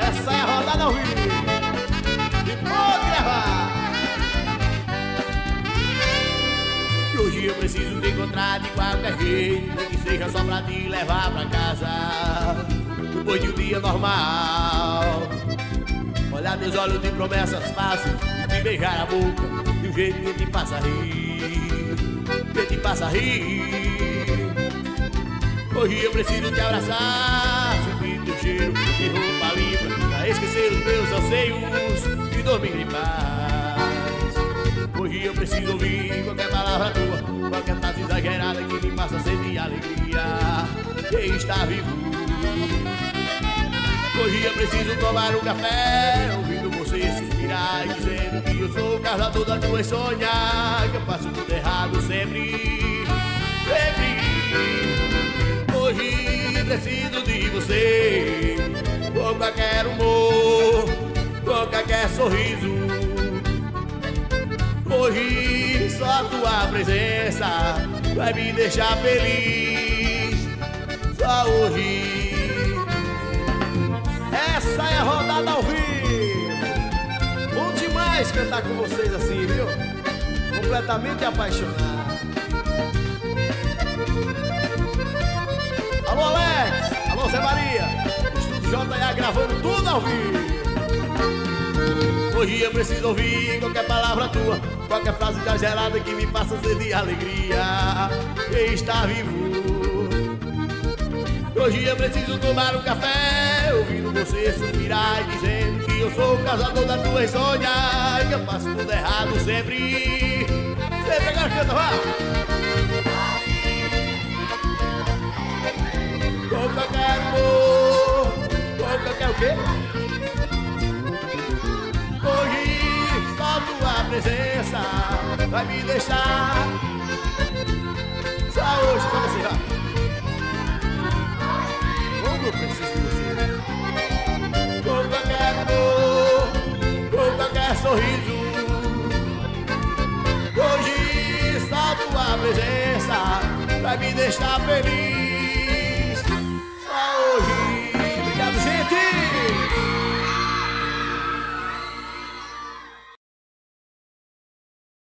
Essa é a rodada vivo. E pode gravar. E hoje eu preciso te encontrar de qualquer jeito, que seja só pra te levar pra casa. Depois de um dia normal. Olhar meus olhos de promessas fáceis, te beijar a boca de um jeito que te faça rir, que te faça rir. Hoje eu preciso te abraçar, sentir teu cheiro de roupa limpa, pra esquecer os meus anseios e dormir em paz. Hoje eu preciso ouvir qualquer palavra tua, qualquer frase exagerada que me faça sentir alegria de estar vivo. Hoje eu preciso tomar um café, ouvindo você suspirar e dizendo que eu sou o causador das tuas sonhas, que eu faço tudo errado sempre, sempre. Com qualquer humor, com qualquer sorriso. Hoje só tua presença vai me deixar feliz. Só hoje. Essa é a rodada ao vivo. Bom demais cantar com vocês assim, viu? Completamente apaixonado. Ao vivo. Hoje eu preciso ouvir qualquer palavra tua, qualquer frase exagerada que me faça sentir alegria e estar vivo. Hoje eu preciso tomar um café, ouvindo você suspirar e dizendo que eu sou o causador das tuas sonhas, que eu faço tudo errado sempre. Sempre agora canta, vá! Quê? Hoje só tua presença vai me deixar. Só hoje pra você, vai. Como eu preciso de você. com qualquer amor, com qualquer sorriso. Hoje só tua presença vai me deixar feliz.